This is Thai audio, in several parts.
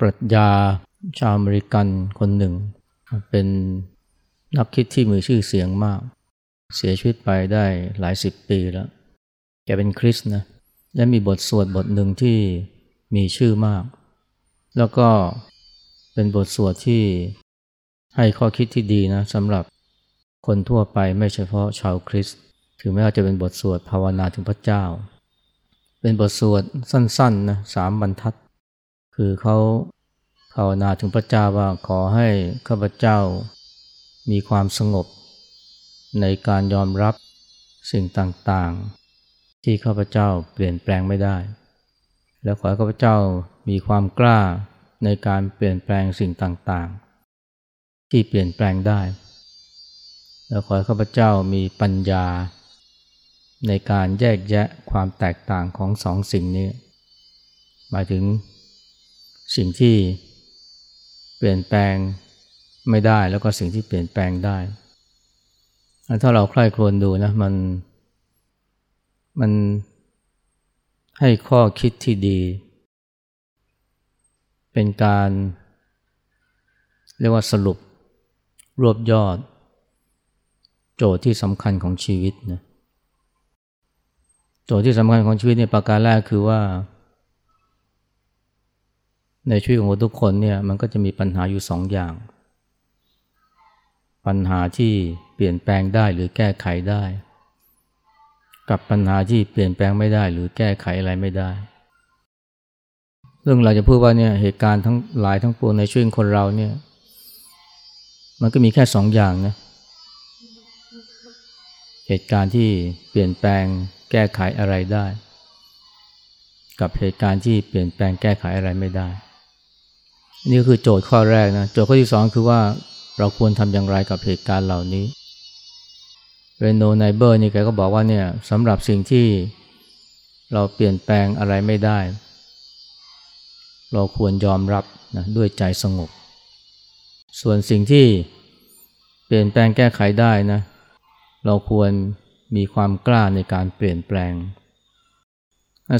ปรัชญาชาวอเมริกันคนหนึ่ง เป็นนักคิดที่มีชื่อเสียงมาก เสียชีวิตไปได้หลายสิบปีแล้ว แกเป็นคริสนะและมีบทสวดบทหนึ่งที่มีชื่อมาก แล้วก็เป็นบทสวดที่ให้ข้อคิดที่ดีนะสำหรับคนทั่วไปไม่เฉพาะชาวคริสต์ถึงแม้ว่าจะเป็นบทสวดภาวนาถึงพระเจ้า เป็นบทสวดสั้นๆนะสามบรรทัด คือเขาภาวนาถึงพระเจ้าว่าขอให้ข้าพเจ้ามีความสงบ ในการยอมรับสิ่งต่างๆ ที่ข้าพเจ้าเปลี่ยนแปลงไม่ได้ แล้วขอให้ข้าพเจ้ามีความกล้าในการเปลี่ยนแปลงสิ่งต่างๆ ที่เปลี่ยนแปลงได้ แล้วขอให้ข้าพเจ้ามีปัญญา ในการแยกแยะความแตกต่างของสองสิ่งนี้ หมายถึง สิ่งที่เปลี่ยนแปลงไม่ได้แล้วก็สิ่งที่เปลี่ยนแปลงได้ ถ้าเราใคร่ครวญดูนะมันมันให้ข้อคิดที่ดี เป็นการเรียกว่าสรุปรวบยอด โจทย์ที่สำคัญของชีวิตนะโจทย์ที่สำคัญของชีวิตในประการแรกคือว่า ในชีวิตของทุกคนเนี่ยมันก็จะมีปัญหาอยู่สองอย่าง ปัญหาที่เปลี่ยนแปลงได้หรือแก้ไขได้ กับปัญหาที่เปลี่ยนแปลงไม่ได้หรือแก้ไขอะไรไม่ได้ เรื่องเราจะพูดว่าเนี่ยเหตุการณ์ทั้งหลายทั้งปวงในชีวิตคนเราเนี่ยมันก็มีแค่สองอย่างนะเหตุการณ์ที่เปลี่ยนแปลงแก้ไขอะไรได้ กับเหตุการณ์ที่เปลี่ยนแปลงแก้ไขอะไรไม่ได้ นี่คือโจทย์ข้อแรกนะโจทย์ข้อที่สองคือว่าเราควรทำอย่างไรกับเหตุการณ์เหล่านี้เรโนไนเบอร์นี่แกก็บอกว่าเนี่ยสำหรับสิ่งที่เราเปลี่ยนแปลงอะไรไม่ได้ เราควรยอมรับนะด้วยใจสงบ ส่วนสิ่งที่เปลี่ยนแปลงแก้ไขได้นะ เราควรมีความกล้าในการเปลี่ยนแปลง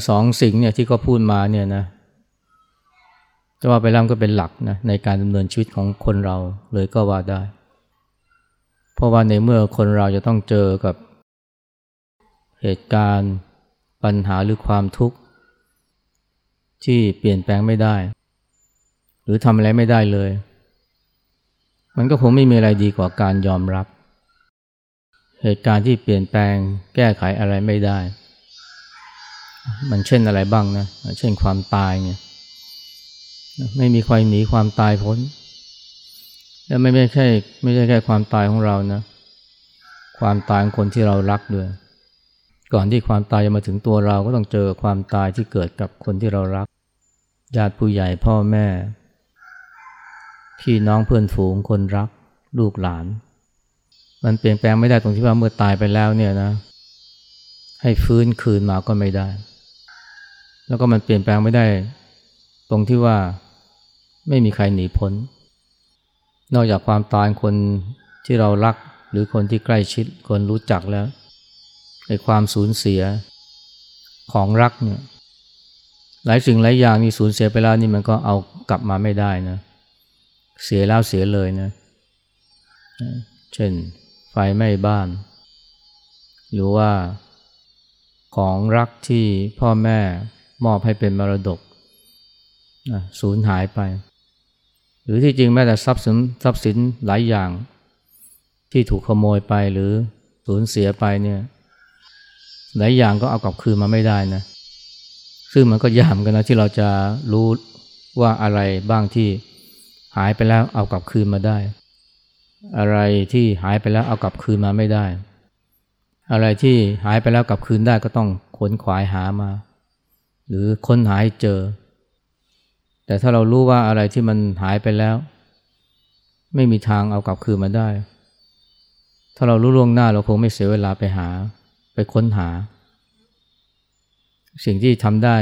สองสิ่งเนี่ยที่เขาพูดมาเนี่ยนะ จะว่าไปแล้วก็เป็นหลักนะในการดำเนินชีวิตของคนเราเลยก็ว่าได้ เพราะว่าในเมื่อคนเราจะต้องเจอกับเหตุการณ์ปัญหาหรือความทุกข์ ที่เปลี่ยนแปลงไม่ได้ หรือทำอะไรไม่ได้เลย มันก็คงไม่มีอะไรดีกว่าการยอมรับ เหตุการณ์ที่เปลี่ยนแปลงแก้ไขอะไรไม่ได้ มันเช่นอะไรบ้างนะ เช่นความตายเนี่ย ไม่มีใครหนีความตายพ้น และไม่ไม่ใช่ไม่ใช่แค่ความตายของเรานะ ความตายของคนที่เรารักด้วย ก่อนที่ความตายจะมาถึงตัวเราก็ต้องเจอความตายที่เกิดกับคนที่เรารัก ญาติผู้ใหญ่พ่อแม่ พี่น้องเพื่อนฝูงคนรัก ลูกหลาน มันเปลี่ยนแปลงไม่ได้ตรงที่ว่าเมื่อตายไปแล้วเนี่ยนะ ให้ฟื้นคืนมาก็ไม่ได้ แล้วก็มันเปลี่ยนแปลงไม่ได้ตรงที่ว่า ไม่มีใครหนีพ้น นอกจากความตายคนที่เรารักหรือคนที่ใกล้ชิดคนรู้จักแล้วในความสูญเสียของรักเนี่ยหลายสิ่งหลายอย่างนี่สูญเสียไปแล้วนี่มันก็เอากลับมาไม่ได้นะเสียแล้วเสียเลยนะ เช่นไฟไหม้บ้าน หรือว่าของรักที่พ่อแม่มอบให้เป็นมรดกสูญหายไป หรือที่จริงแม้แต่ทรัพย์สินทรัพย์สินหลายอย่าง ที่ถูกขโมยไปหรือสูญเสียไปเนี่ยหลายอย่างก็เอากลับคืนมาไม่ได้นะซึ่งมันก็ยากกันนะที่เราจะรู้ว่าอะไรบ้างที่หายไปแล้วเอากลับคืนมาได้ อะไรที่หายไปแล้วเอากลับคืนมาไม่ได้ อะไรที่หายไปแล้วกลับคืนได้ก็ต้องขนขวายหามา หรือค้นหาให้เจอ แต่ถ้าเรารู้ว่าอะไรที่มันหายไปแล้ว ไม่มีทางเอากลับคืนมาได้ ถ้าเรารู้ล่วงหน้าเราคงไม่เสียเวลาไปหา ไปค้นหา สิ่งที่ทำได้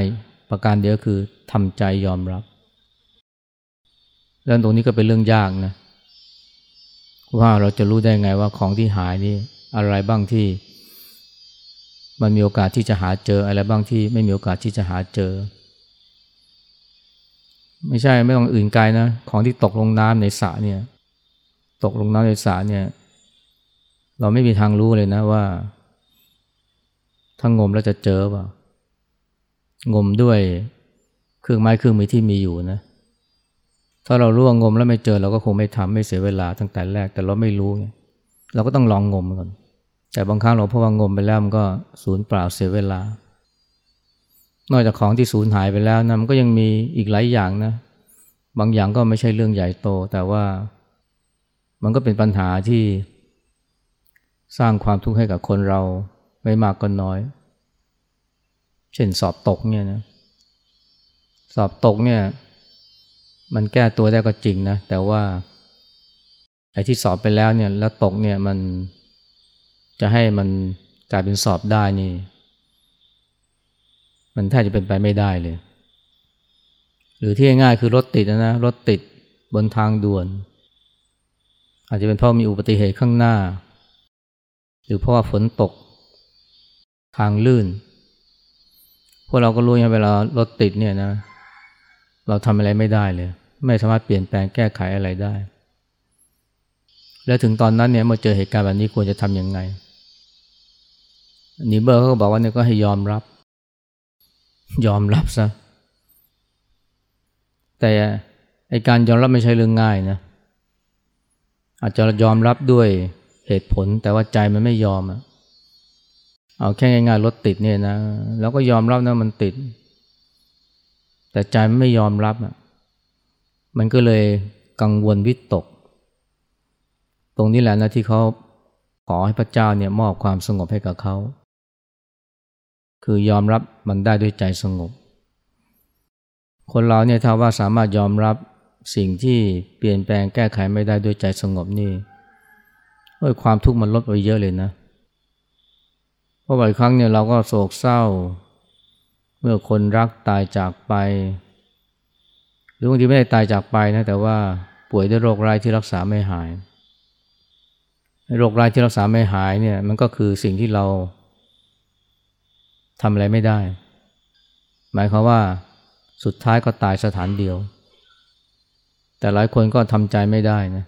ประการเดียวคือทำใจยอมรับแล้วตรงนี้ก็เป็นเรื่องยากนะว่าเราจะรู้ได้ไงว่าของที่หายนี่อะไรบ้างที่ มันมีโอกาสที่จะหาเจออะไรบ้างที่ไม่มีโอกาสที่จะหาเจอ ไม่ใช่ไม่ต้องอื่นไกลนะ ของที่ตกลงน้ำในสระเนี่ย ตกลงน้ำในสระเนี่ย เราไม่มีทางรู้เลยนะว่าถ้างมแล้วจะเจอเปล่างมด้วยเครื่องไม้เครื่องมือที่มีอยู่นะ ถ้าเรารู้ว่างมแล้วไม่เจอเราก็คงไม่ทำไม่เสียเวลาตั้งแต่แรก แต่เราไม่รู้ไงเราก็ต้องลองงมก่อนแต่บางครั้งเราพบว่างมไปแล้วมันก็สูญเปล่าเสียเวลา นอกจากของที่สูญหายไปแล้วนะมันก็ยังมีอีกหลายอย่างนะ บางอย่างก็ไม่ใช่เรื่องใหญ่โต แต่ว่ามันก็เป็นปัญหาที่สร้างความทุกข์ให้กับคนเราไม่มากก็น้อย เช่นสอบตกเนี่ยนะ สอบตกเนี่ย มันแก้ตัวได้ก็จริงนะ แต่ว่าไอ้ที่สอบไปแล้วเนี่ย แล้วตกเนี่ยมันจะให้มันกลายเป็นสอบได้นี่ มันแทบจะเป็นไปไม่ได้เลย หรือที่ง่ายคือรถติดนะรถติดบนทางด่วน อาจจะเป็นเพราะมีอุบัติเหตุข้างหน้า หรือเพราะว่าฝนตก ทางลื่น พวกเราก็รู้อย่างเวลารถติดเนี่ยนะ เราทำอะไรไม่ได้เลย ไม่สามารถเปลี่ยนแปลงแก้ไขอะไรได้ แล้วถึงตอนนั้นเนี่ยเมื่อเจอเหตุการณ์แบบนี้ควรจะทำยังไงนิเบอร์เขาก็บอกว่าเนี่ยก็ให้ยอมรับ ยอมรับซะ แต่ไอการยอมรับไม่ใช่เรื่องง่ายนะ อาจจะยอมรับด้วยเหตุผลแต่ว่าใจมันไม่ยอมอะเอาแค่ง่ายๆรถติดเนี่ยนะแล้วก็ยอมรับนะมันติด แต่ใจมันไม่ยอมรับอะมันก็เลยกังวลวิตก ตรงนี้แหละนะที่เขาขอให้พระเจ้าเนี่ยมอบความสงบให้กับเขา คือยอมรับมันได้ด้วยใจสงบ คนเราเนี่ยถ้าว่าสามารถยอมรับสิ่งที่เปลี่ยนแปลงแก้ไขไม่ได้ด้วยใจสงบนี่ความทุกข์มันลดไปเยอะเลยนะ เพราะบ่อยครั้งเนี่ยเราก็โศกเศร้า เมื่อคนรักตายจากไป หรือบางทีไม่ได้ตายจากไปนะแต่ว่าป่วยด้วยโรคร้ายที่รักษาไม่หาย โรคร้ายที่รักษาไม่หายเนี่ยมันก็คือสิ่งที่เรา ทำอะไรไม่ได้ หมายความว่าสุดท้ายก็ตายสถานเดียว แต่หลายคนก็ทำใจไม่ได้นะ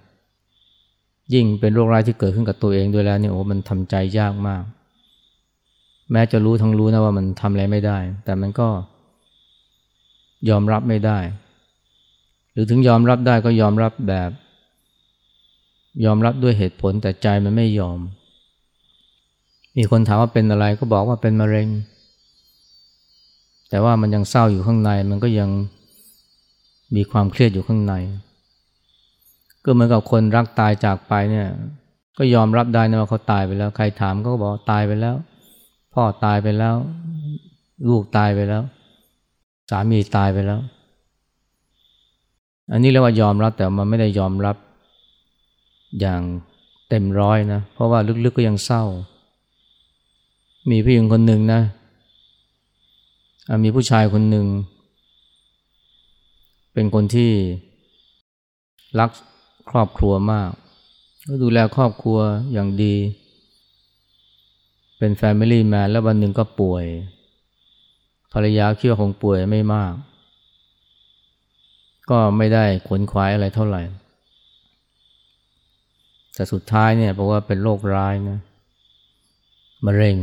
ยิ่งเป็นโรคร้ายที่เกิดขึ้นกับตัวเองด้วยแล้วเนี่ยโอ้มันทำใจยากมาก แม้จะรู้ทั้งรู้นะว่ามันทำอะไรไม่ได้ แต่มันก็ยอมรับไม่ได้ หรือถึงยอมรับได้ก็ยอมรับแบบ ยอมรับด้วยเหตุผลแต่ใจมันไม่ยอม มีคนถามว่าเป็นอะไรก็บอกว่าเป็นมะเร็ง แต่ว่ามันยังเศร้าอยู่ข้างใน มันก็ยังมีความเครียดอยู่ข้างใน ก็เหมือนกับคนรักตายจากไปเนี่ย ก็ยอมรับได้นะว่าเขาตายไปแล้ว ใครถามก็บอกตายไปแล้ว พ่อตายไปแล้ว ลูกตายไปแล้ว สามีตายไปแล้ว อันนี้เรียกว่ายอมรับแต่มันไม่ได้ยอมรับอย่างเต็มร้อยนะ เพราะว่าลึกๆก็ยังเศร้า มีผู้หญิงคนหนึ่งนะ มีผู้ชายคนหนึ่ง เป็นคนที่รักครอบครัวมากก็ดูแลครอบครัวอย่างดี เป็นแฟมิลี่แมนแล้ววันหนึ่งก็ป่วย ภรรยาคิดว่าคงป่วยไม่มาก ก็ไม่ได้ขวนขวายอะไรเท่าไหร่ แต่สุดท้ายเนี่ยบอกว่าเป็นโรคร้ายนะมะเร็ง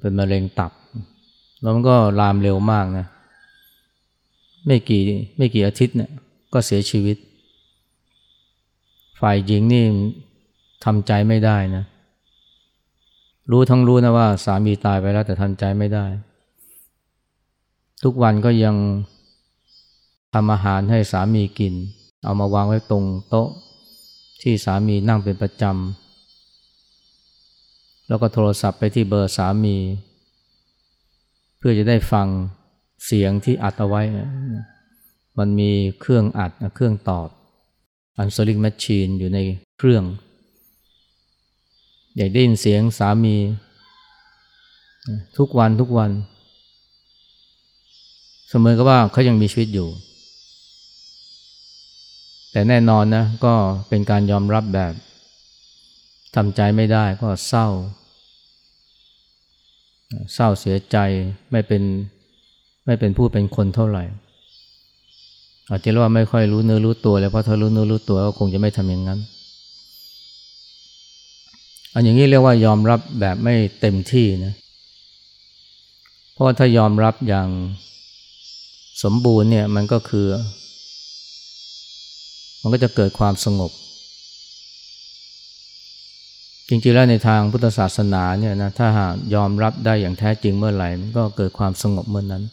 เป็นมะเร็งตับ แล้วมันก็ลามเร็วมากนะ ไม่กี่ไม่กี่อาทิตย์เนี่ยก็เสียชีวิต ฝ่ายหญิงนี่ทำใจไม่ได้นะ รู้ทั้งรู้นะว่า สามีตายไปแล้วแต่ทันใจไม่ได้ ทุกวันก็ยังทำอาหารให้สามีกิน เอามาวางไว้ตรงโต๊ะ ที่สามีนั่งเป็นประจำแล้วก็โทรศัพท์ไปที่เบอร์สามี เพื่อจะได้ฟังเสียงที่อัดเอาไว้ มันมีเครื่องอัดเครื่องตอบ answering machine อยู่ในเครื่อง อยากได้ยินเสียงสามี ทุกวันทุกวัน เสมอกับว่าเขายังมีชีวิตอยู่ แต่แน่นอนนะ ก็เป็นการยอมรับแบบทำใจไม่ได้ก็เศร้า เศร้าเสียใจไม่เป็นไม่เป็นผู้เป็นคนเท่าไหร่ อาจจะว่าไม่ค่อยรู้เนื้อรู้ตัวเลยเพราะถ้ารู้เนื้อรู้ตัวก็คงจะไม่ทำอย่างนั้น อันอย่างนี้เรียกว่ายอมรับแบบไม่เต็มที่นะเพราะว่าถ้ายอมรับอย่างสมบูรณ์เนี่ยมันก็คือ มันก็จะเกิดความสงบ จริงๆแล้วในทางพุทธศาสนาเนี่ยนะถ้าหากยอมรับได้อย่างแท้จริงเมื่อไหร่มันก็เกิดความสงบเมื่อนนั้น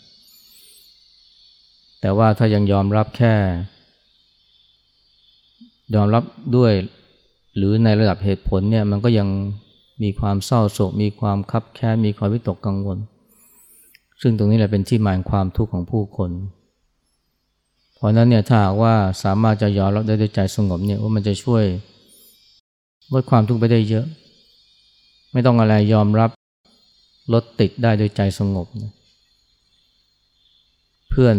แต่ว่าถ้ายังยอมรับแค่ ยอมรับด้วยหรือในระดับเหตุผลเนี่ยมันก็ยังมีความเศร้าโศกมีความคับแค้นมีความวิตกกังวล ซึ่งตรงนี้แหละเป็นที่มาของความทุกข์ของผู้คน เพราะนั้นเนี่ยถ้าว่าสามารถจะยอมรับได้ด้วยใจสงบเนี่ยว่ามันจะช่วย ลดความทุกข์ไปได้เยอะ ไม่ต้องอะไรยอมรับลดติดได้ด้วยใจสงบนะเพื่อน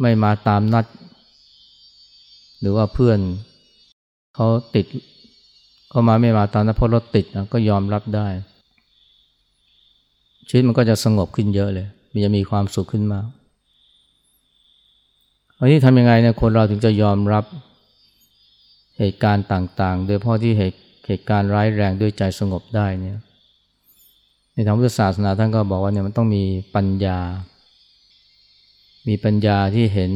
ไม่มาตามนัด หรือว่าเพื่อนเขาติดเขามาไม่มาตามนัดเพราะรถติดนะก็ยอมรับได้ ชีวิตมันก็จะสงบขึ้นเยอะเลย มันจะมีความสุขขึ้นมากอันนี้ทำยังไงเนี่ยคนเราถึงจะยอมรับ เหตุการณ์ต่างๆ โดยเพราะที่เหตุเหตุการณ์ร้ายแรงด้วยใจสงบได้เนี่ยในทางพุทธศาสนาท่านก็บอกว่าเนี่ยมันต้องมีปัญญา มีปัญญาที่เห็น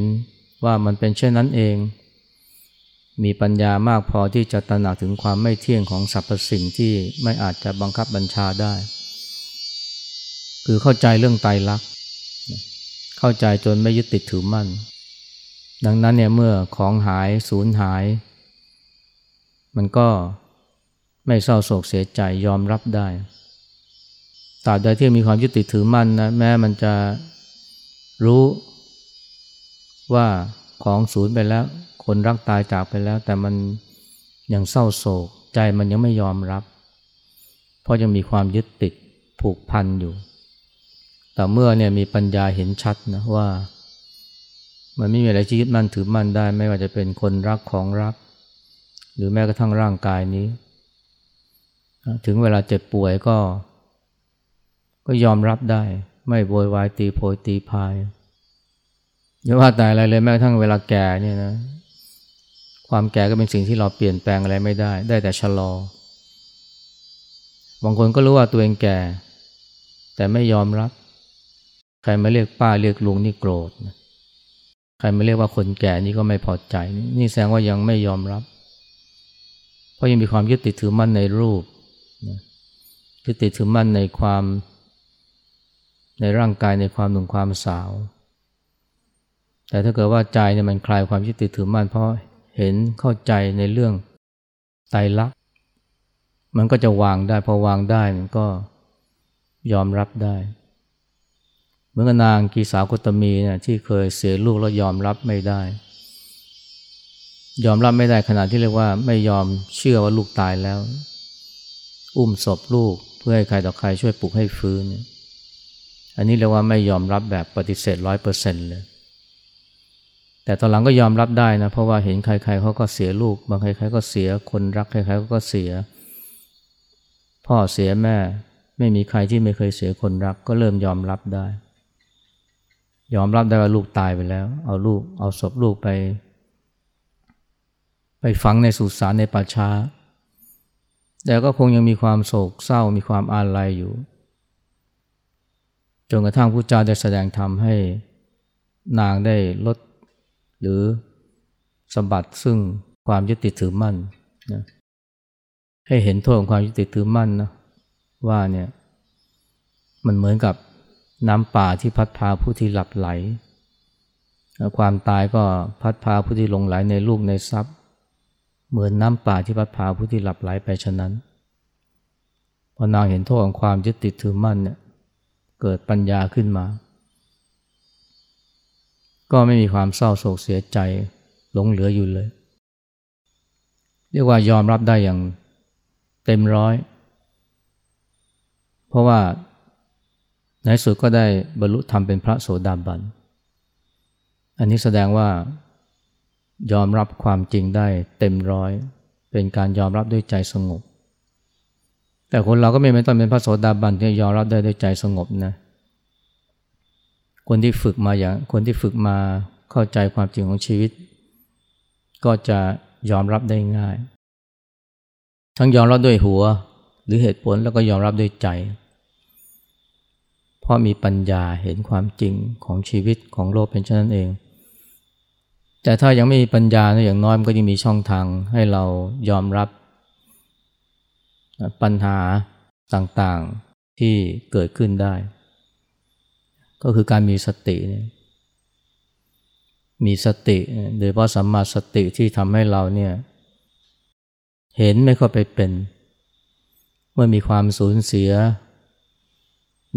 ว่ามันเป็นเช่นนั้นเอง มีปัญญามากพอที่จะตระหนักถึงความไม่เที่ยงของสรรพสิ่งที่ไม่อาจจะบังคับบัญชาได้ คือเข้าใจเรื่องไตรลักษณ์เข้าใจจนไม่ยึดติดถือมั่น ดังนั้นเนี่ยเมื่อของหายสูญหาย มันก็ไม่เศร้าโศกเสียใจยอมรับได้ตราบใดที่มีความยึดติดถือมั่นนะแม้มันจะรู้ว่าของสูญไปแล้ว คนรักตายจากไปแล้ว แต่มันยังเศร้าโศก ใจมันยังไม่ยอมรับ เพราะยังมีความยึดติดผูกพันอยู่ แต่เมื่อเนี่ยมีปัญญาเห็นชัดนะว่า มันไม่มีอะไรที่ยึดมั่นถือมั่นได้ ไม่ว่าจะเป็นคนรักของรัก หรือแม้กระทั่งร่างกายนี้ ถึงเวลาเจ็บป่วยก็ ก็ยอมรับได้ ไม่โวยวายตีโพยตีพายอย่าว่าแต่อะไรเลยแม้กระทั่งเวลาแก่เนี่ยนะ ความแก่ก็เป็นสิ่งที่เราเปลี่ยนแปลงอะไรไม่ได้ ได้แต่ชะลอบางคนก็รู้ว่าตัวเองแก่ แต่ไม่ยอมรับ ใครมาเรียกป้าเรียกลุงนี่โกรธ ใครมาเรียกว่าคนแก่นี่ก็ไม่พอใจ นี่แสดงว่ายังไม่ยอมรับ เพราะยังมีความยึดติดถือมั่นในรูปยึดติดถือมั่นในความ ในร่างกายในความหนุ่มความสาว แต่ถ้าเกิดว่าใจเนี่ยมันคลายความยึดติดถือมั่นเพราะเห็นเข้าใจในเรื่องไตรลักษณ์มันก็จะวางได้พอวางได้มันก็ยอมรับได้เมื่อนางกีสาวกตมีเนี่ยที่เคยเสียลูกแล้วยอมรับไม่ได้ ยอมรับไม่ได้ขนาดที่เรียกว่าไม่ยอมเชื่อว่าลูกตายแล้ว อุ้มศพลูกเพื่อให้ใครต่อใครช่วยปลุกให้ฟื้น อันนี้เรียกว่าไม่ยอมรับแบบปฏิเสธร้อยเปอร์เซ็นต์เลย แต่ตอนหลังก็ยอมรับได้นะ เพราะว่าเห็นใครๆเขาก็เสียลูก บางใครๆก็เสียคนรักใครๆก็เสีย พ่อเสียแม่ ไม่มีใครที่ไม่เคยเสียคนรัก ก็เริ่มยอมรับได้ ยอมรับได้ว่าลูกตายไปแล้ว เอาลูกเอาศพลูกไป ไปฝังในสุสานในป่าช้า แต่ก็คงยังมีความโศกเศร้ามีความอาลัยอยู่ จนกระทั่งพระเจ้าได้แสดงธรรมให้นางได้ลดหรือสมบัติซึ่งความยึดติดถือมั่นนะให้เห็นโทษของความยึดติดถือมั่นนะว่าเนี่ยมันเหมือนกับน้ำป่าที่พัดพาผู้ที่หลับไหล ความตายก็พัดพาผู้ที่หลงไหลในลูกในทรัพย์ เหมือนน้ำป่าที่พัดพาผู้ที่หลับไหลไปฉะนั้น พอนางเห็นโทษของความยึดติดถือมั่นเนี่ยเกิดปัญญาขึ้นมา ก็ไม่มีความเศร้าโศกเสียใจหลงเหลืออยู่เลย เรียกว่ายอมรับได้อย่างเต็มร้อย เพราะว่าในสุดก็ได้บรรลุธรรมเป็นพระโสดาบัน อันนี้แสดงว่า ยอมรับความจริงได้เต็มร้อย เป็นการยอมรับด้วยใจสงบ แต่คนเราก็ไม่ต้องเป็นพระโสดาบันที่ยอมรับได้ด้วยใจสงบนะ คนที่ฝึกมาอย่าง คนที่ฝึกมาเข้าใจความจริงของชีวิต ก็จะยอมรับได้ง่าย ทั้งยอมรับด้วยหัว หรือเหตุผลแล้วก็ยอมรับด้วยใจ เพราะมีปัญญาเห็นความจริงของชีวิตของโลกเป็นเช่นนั้นเอง แต่ถ้ายังไม่มีปัญญานะอย่างน้อยมันก็ยังมีช่องทางให้เรายอมรับปัญหาต่างๆที่เกิดขึ้นได้ ก็คือการมีสติเนี่ยมีสติโดยเพราะสัมมาสติที่ทำให้เราเนี่ยเห็นไม่ค่อยไปเป็น เมื่อมีความสูญเสีย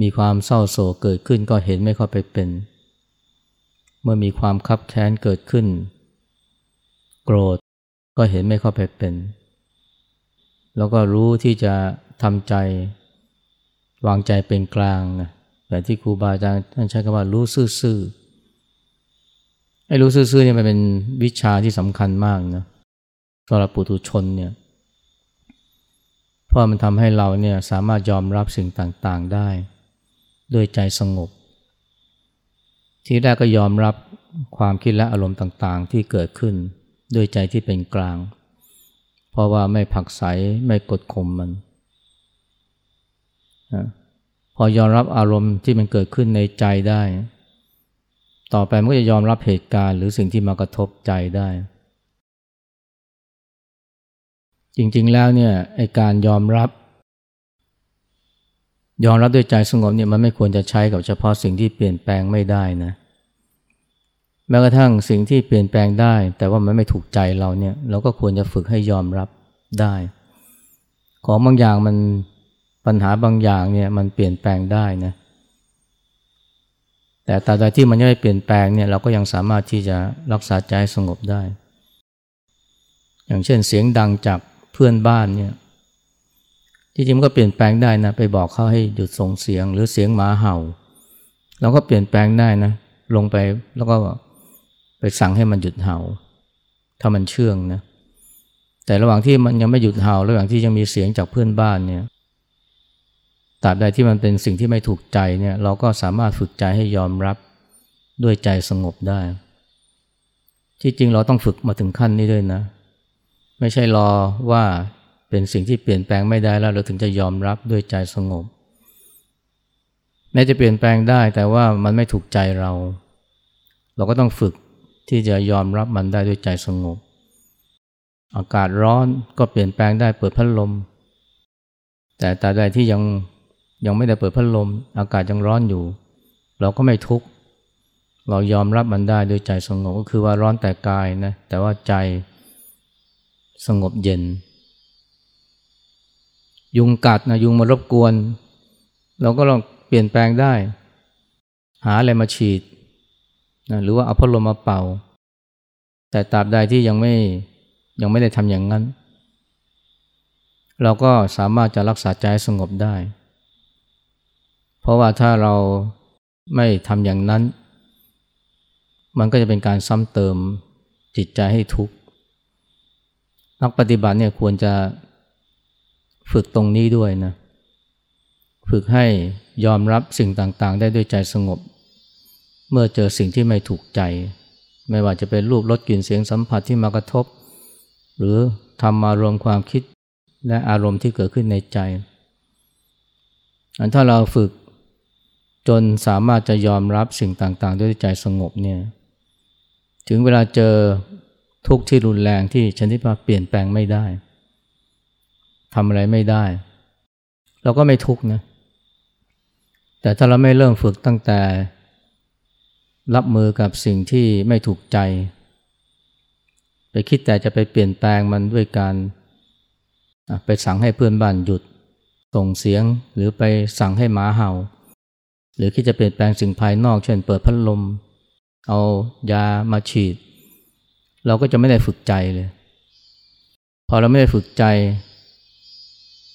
มีความเศร้าโศกเกิดขึ้นก็เห็นไม่ค่อยไปเป็น มื่อมีความคับแค้นเกิดขึ้น โกรธก็เห็นไม่ค่อยไปเป็น แล้วก็รู้ที่จะทำใจ วางใจเป็นกลางนะแบบที่ครูบาอาจารย์ท่านใช้คำว่ารู้ซื่อไอ้รู้ซื่อๆเนี่ยมันเป็นวิชาที่สำคัญมากนะสำหรับปุถุชนเนี่ยเพราะมันทำให้เราเนี่ยสามารถยอมรับสิ่งต่างๆได้ ด้วยใจสงบ ที่แรกก็ยอมรับความคิดและอารมณ์ต่างๆ ที่เกิดขึ้นด้วยใจที่เป็นกลาง เพราะว่าไม่ผักใสไม่กดข่มมันพอยอมรับอารมณ์ที่มันเกิดขึ้นในใจได้ ต่อไปมันก็จะยอมรับเหตุการณ์หรือสิ่งที่มากระทบใจได้ จริงๆแล้วเนี่ยไอการยอมรับ ยอมรับด้วยใจสงบเนี่ยมันไม่ควรจะใช้กับเฉพาะสิ่งที่เปลี่ยนแปลงไม่ได้นะ แม้กระทั่งสิ่งที่เปลี่ยนแปลงได้ แต่ว่ามันไม่ถูกใจเราเนี่ย เราก็ควรจะฝึกให้ยอมรับได้ ของบางอย่างมันปัญหาบางอย่างเนี่ยมันเปลี่ยนแปลงได้นะ แต่ตราบใดที่มันยังไม่เปลี่ยนแปลงเนี่ยเราก็ยังสามารถที่จะรักษาใจสงบได้ อย่างเช่นเสียงดังจากเพื่อนบ้านเนี่ย จริงมันก็เปลี่ยนแปลงได้นะไปบอกเขาให้หยุดส่งเสียง หรือเสียงหมาเห่า เราก็เปลี่ยนแปลงได้นะ ลงไปแล้วก็ไปสั่งให้มันหยุดเห่า ถ้ามันเชื่องนะแต่ระหว่างที่มันยังไม่หยุดเห่าระหว่างที่ยังมีเสียงจากเพื่อนบ้านเนี่ยตราบใดที่มันเป็นสิ่งที่ไม่ถูกใจเนี่ย เราก็สามารถฝึกใจให้ยอมรับด้วยใจสงบได้ ที่จริงเราต้องฝึกมาถึงขั้นนี้ด้วยนะ ไม่ใช่รอว่า เป็นสิ่งที่เปลี่ยนแปลงไม่ได้แล้วเราถึงจะยอมรับด้วยใจสงบแม้จะเปลี่ยนแปลงได้แต่ว่ามันไม่ถูกใจเรา เราก็ต้องฝึกที่จะยอมรับมันได้ด้วยใจสงบ อากาศร้อนก็เปลี่ยนแปลงได้เปิดพัดลม แต่ตาใดที่ยังยังไม่ได้เปิดพัดลม อากาศยังร้อนอยู่ เราก็ไม่ทุกข์เรายอมรับมันได้ด้วยใจสงบก็คือว่าร้อนแต่กายนะแต่ว่าใจสงบเย็น ยุงกัดนะยุงมารบกวน เราก็ลองเปลี่ยนแปลงได้ หาอะไรมาฉีดนะหรือว่าเอาพัดลมมาเป่า แต่ตราบใดที่ยังไม่ยังไม่ได้ทำอย่างนั้น เราก็สามารถจะรักษาใจสงบได้ เพราะว่าถ้าเราไม่ทำอย่างนั้น มันก็จะเป็นการซ้ำเติมจิตใจให้ทุกข์นักปฏิบัติเนี่ยควรจะ ฝึกตรงนี้ด้วยนะ ฝึกให้ยอมรับสิ่งต่างๆ ได้ด้วยใจสงบ เมื่อเจอสิ่งที่ไม่ถูกใจ ไม่ว่าจะเป็นรูปรสกลิ่นเสียงสัมผัสที่มากระทบ หรือทำมารวมความคิดและอารมณ์ที่เกิดขึ้นในใจ อันถ้าเราฝึกจนสามารถจะยอมรับสิ่งต่างๆ ด้วยใจสงบเนี่ยถึงเวลาเจอทุกข์ที่รุนแรงที่ชนิดว่าเปลี่ยนแปลงไม่ได้ำอะไรไม่ได้ เราก็ไม่ทุกข์นะ แต่ถ้าเราไม่เริ่มฝึกตั้งแต่ รับมือกับสิ่งที่ไม่ถูกใจ ไปคิดแต่จะไปเปลี่ยนแปลงมันด้วยการไปสั่งให้เพื่อนบ้านหยุด ส่งเสียงหรือไปสั่งให้หมาเห่า หรือคิดจะเปลี่ยนแปลงสิ่งภายนอก เช่นเปิดพัดลม เอายามาฉีด เราก็จะไม่ได้ฝึกใจเลย พอเราไม่ได้ฝึกใจ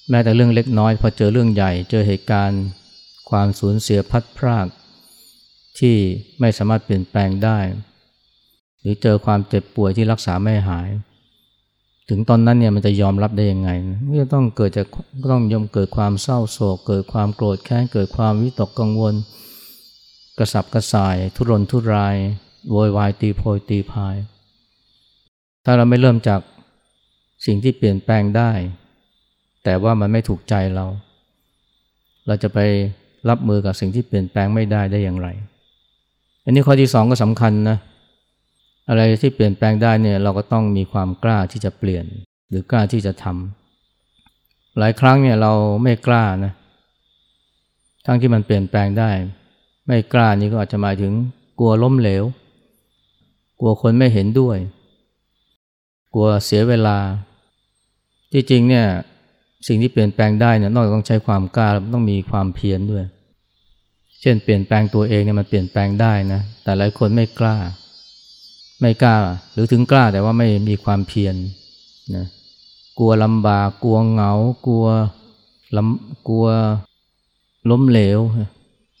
แม้แต่เรื่องเล็กน้อย พอเจอเรื่องใหญ่ เจอเหตุการณ์ ความสูญเสียพัดพราก ที่ไม่สามารถเปลี่ยนแปลงได้ หรือเจอความเจ็บป่วยที่รักษาไม่หาย ถึงตอนนั้นเนี่ยมันจะยอมรับได้ยังไงมันจะต้องเกิดจากก็ต้องยอมเกิดความเศร้าโศก เกิดความโกรธแค้นเกิดความวิตกกังวล กระสับกระส่าย ทุรนทุรายโวยวายตีโพยตีพาย ถ้าเราไม่เริ่มจากสิ่งที่เปลี่ยนแปลงได้ แต่ว่ามันไม่ถูกใจเรา เราจะไปรับมือกับสิ่งที่เปลี่ยนแปลงไม่ได้ได้อย่างไร อันนี้ข้อที่สองก็สำคัญนะอะไรที่เปลี่ยนแปลงได้เนี่ยเราก็ต้องมีความกล้าที่จะเปลี่ยน หรือกล้าที่จะทำหลายครั้งเนี่ยเราไม่กล้านะทั้งที่มันเปลี่ยนแปลงได้ ไม่กล้านี่ก็อาจจะหมายถึงกลัวล้มเหลว กลัวคนไม่เห็นด้วย กลัวเสียเวลาที่จริงเนี่ย สิ่งที่เปลี่ยนแปลงได้เนี่ยนอกจากต้องใช้ความกล้าต้องมีความเพียรด้วย เช่นเปลี่ยนแปลงตัวเองเนี่ยมันเปลี่ยนแปลงได้นะแต่หลายคนไม่กล้า ไม่กล้า หรือถึงกล้าแต่ว่าไม่มีความเพียรนะกลัวลำบากกลัวเหงากลัวลำกลัวล้มเหลว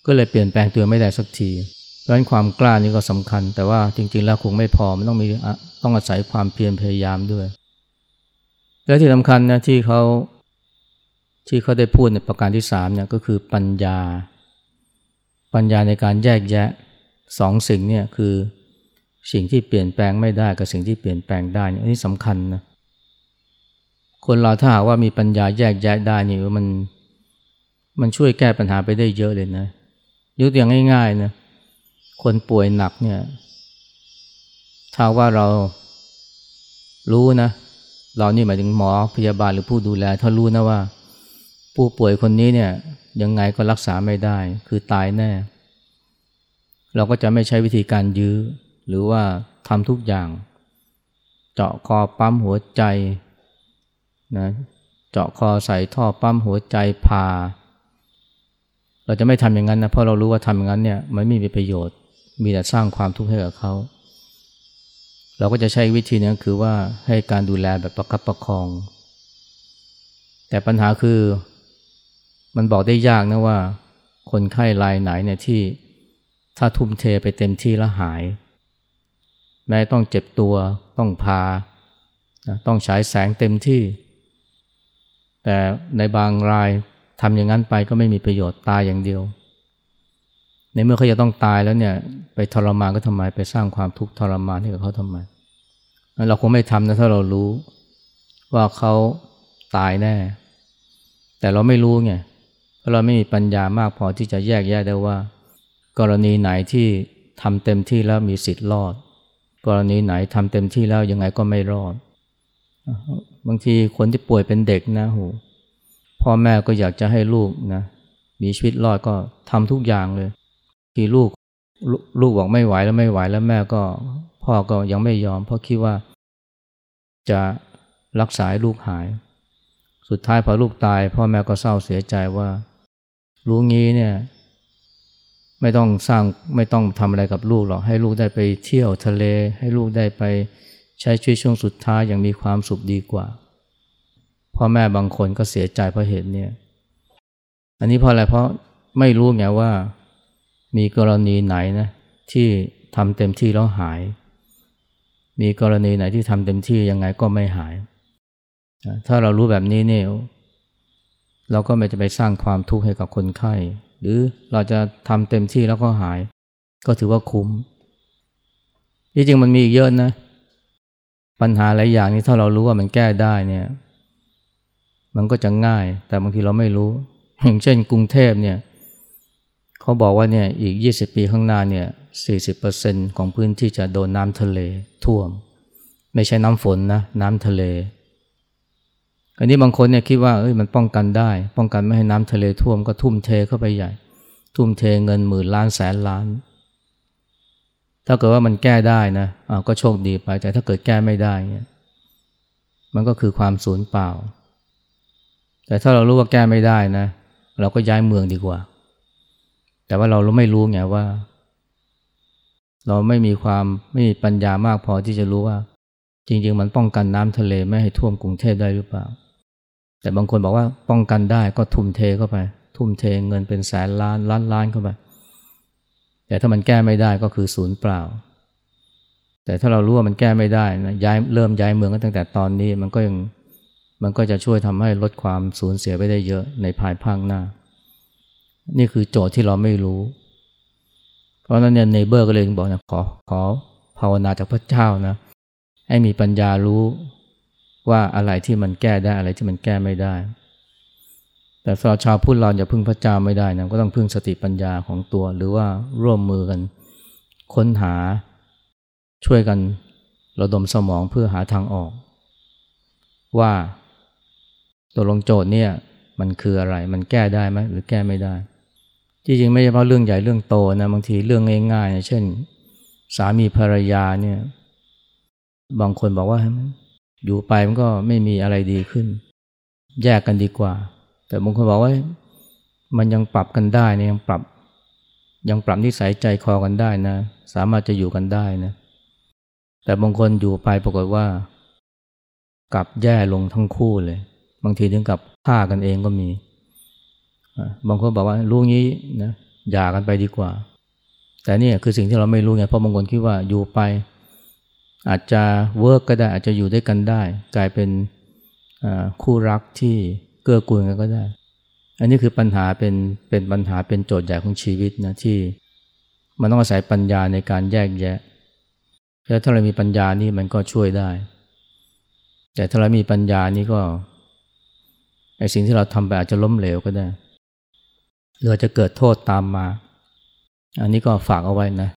ก็เลยเปลี่ยนแปลงตัวไม่ได้สักทีเพราะฉะนั้นความกล้านี่ก็สำคัญ แต่ว่าจริง ๆ แล้วคงไม่พอมันต้องมีต้องอาศัยความเพียรพยายามด้วย และที่สำคัญนะที่เขา ที่เขาได้พูดในประการที่สามเนี่ยก็คือปัญญา ปัญญาในการแยกแยะสองสิ่งเนี่ยคือสิ่งที่เปลี่ยนแปลงไม่ได้กับสิ่งที่เปลี่ยนแปลงได้อันนี้สำคัญนะคนเราถ้าหากว่ามีปัญญาแยกแยะได้นี่มันมันช่วยแก้ปัญหาไปได้เยอะเลยนะยกตัวอย่างง่ายๆนะคนป่วยหนักเนี่ยถ้าว่าเรารู้นะ เรานี่หมายถึงหมอพยาบาลหรือผู้ดูแล ถ้ารู้นะว่า ผู้ป่วยคนนี้เนี่ยยังไงก็รักษาไม่ได้ คือตายแน่ เราก็จะไม่ใช้วิธีการยื้อ หรือว่าทำทุกอย่าง เจาะคอปั๊มหัวใจนะเจาะคอใส่ท่อปั๊มหัวใจพา เราจะไม่ทำอย่างนั้นนะเพราะเรารู้ว่าทำอย่างนั้นเนี่ยมันไม่มีประโยชน์ มีแต่สร้างความทุกข์ให้กับเขาเราก็จะใช้วิธีนี้คือว่าให้การดูแลแบบประคับประคอง แต่ปัญหาคือ มันบอกได้ยากนะว่า คนไข้รายไหนเนี่ยที่ถ้าทุ่มเทไปเต็มที่แล้วหาย แม้ต้องเจ็บตัวต้องพา ต้องใช้แสงเต็มที่ แต่ในบางรายทำอย่างนั้นไปก็ไม่มีประโยชน์ตายอย่างเดียว ในเมื่อเขาจะต้องตายแล้วเนี่ย ไปทรมานก็ทำไมไปสร้างความทุกข์ทรมานให้กับเขาทำไมเราคงไม่ทำนะถ้าเรารู้ว่าเขาตายแน่ แต่เราไม่รู้ไง เราไม่มีปัญญามากพอที่จะแยกแยะได้ว่า กรณีไหนที่ทำเต็มที่แล้วมีสิทธิ์รอด กรณีไหนทำเต็มที่แล้วยังไงก็ไม่รอด บางทีคนที่ป่วยเป็นเด็กนะโหพ่อแม่ก็อยากจะให้ลูกนะมีชีวิตรอดก็ทำทุกอย่างเลย ที่ลูกลูกบอกไม่ไหวแล้วไม่ไหวแล้วแม่ก็ พ่อก็ยังไม่ยอม เพราะคิดว่า จะรักษาลูกหาย สุดท้ายพอลูกตาย พ่อแม่ก็เศร้าเสียใจว่า รู้งี้เนี่ยไม่ต้องสร้างไม่ต้องทำอะไรกับลูกหรอกให้ลูกได้ไปเที่ยวทะเล ให้ลูกได้ไปใช้ชีวิตช่วงสุดท้ายอย่างมีความสุขดีกว่าพ่อแม่บางคนก็เสียใจเพราะเหตุเนี่ยอันนี้เพราะอะไรเพราะไม่รู้ไงว่ามีกรณีไหนนะที่ทำเต็มที่แล้วหาย มีกรณีไหนที่ทำเต็มที่ยังไงก็ไม่หาย ถ้าเรารู้แบบนี้เนี่ย เราก็ไม่จะไปสร้างความทุกข์ให้กับคนไข้ หรือเราจะทำเต็มที่แล้วก็หาย ก็ถือว่าคุ้มที่จริงมันมีอีกเยอะนะ ปัญหาหลายอย่างนี้ถ้าเรารู้ว่ามันแก้ได้เนี่ย มันก็จะง่าย แต่บางทีเราไม่รู้ อย่างเช่นกรุงเทพเนี่ยเขาบอกว่าเนี่ยอีก 20 ปีข้างหน้าเนี่ย40%ของพื้นที่จะโดนน้ำทะเลท่วม ไม่ใช่น้ำฝนนะ น้ำทะเล อันนี้บางคนเนี่ยคิดว่าเอ้ยมันป้องกันได้ ป้องกันไม่ให้น้ำทะเลท่วมก็ทุ่มเทเข้าไปใหญ่ ทุ่มเทเงินหมื่นล้านแสนล้าน ถ้าเกิดว่ามันแก้ได้นะอ่าก็โชคดีไปแต่ถ้าเกิดแก้ไม่ได้เนี่ยมันก็คือความสูญเปล่า แต่ถ้าเรารู้ว่าแก้ไม่ได้นะ เราก็ย้ายเมืองดีกว่า แต่ว่าเราไม่รู้ไงว่า เราไม่มีความไม่มีปัญญามากพอที่จะรู้ว่า จริง ๆ มันป้องกันน้ำทะเลไม่ให้ท่วมกรุงเทพได้หรือเปล่า แต่บางคนบอกว่าป้องกันได้ก็ทุ่มเทเข้าไป ทุ่มเทเงินเป็นแสนล้านล้านล้านเข้าไปแต่ถ้ามันแก้ไม่ได้ก็คือศูนย์เปล่า แต่ถ้าเรารู้ว่ามันแก้ไม่ได้นะย้ายเริ่มย้ายเมืองก็ตั้งแต่ตอนนี้มันก็ยังมันก็จะช่วยทำให้ลดความสูญเสียไปได้เยอะในภายภาคหน้า นี่คือโจทย์ที่เราไม่รู้ เพราะนั้นเนี่ยเนเบอร์ก็เลยบอกนะขอขอภาวนาจากพระเจ้านะให้มีปัญญารู้ ว่าอะไรที่มันแก้ได้อะไรที่มันแก้ไม่ได้ แต่สำหรับชาวพุทธเราจะพึ่งพระเจ้าไม่ได้นะก็ต้องพึ่งสติปัญญาของตัว หรือว่าร่วมมือกัน ค้นหาช่วยกันระดมสมองเพื่อหาทางออก ว่าตัวลงโจทย์เนี่ยมันคืออะไรมันแก้ได้ไหมหรือแก้ไม่ได้ จริงๆ ไม่ใช่เพราะเรื่องใหญ่เรื่องโตนะบางทีเรื่องง่ายๆเช่น สามีภรรยาเนี่ยบางคนบอกว่า อยู่ไปมันก็ไม่มีอะไรดีขึ้น แยกกันดีกว่า แต่บางคนบอกว่ามันยังปรับกันได้นะยังปรับ ยังปรับนิสัยใจคอกันได้นะ สามารถจะอยู่กันได้นะ แต่บางคนอยู่ไปปรากฏว่า กลับแย่ลงทั้งคู่เลย บางทีถึงกับฆ่ากันเองก็มีบางคนบอกว่ารู้งี้นะหย่ากันไปดีกว่า แต่นี่คือสิ่งที่เราไม่รู้ไงเพราะบางคนคิดว่าอยู่ไป อาจจะเวิร์กก็ได้อาจจะอยู่ด้วยกันได้ กลายเป็นคู่รักที่เกื้อกูลกันก็ได้ อันนี้คือปัญหาเป็นเป็นปัญหาเป็นโจทย์ใหญ่ของชีวิตนะที่มันต้องอาศัยปัญญาในการแยกแยะแล้วถ้าเรามีปัญญานี่มันก็ช่วยได้ แต่ถ้าเรามีปัญญานี่ก็ไอสิ่งที่เราทำไปอาจจะล้มเหลวก็ได้หรือจะเกิดโทษตามมา อันนี้ก็ฝากเอาไว้นะ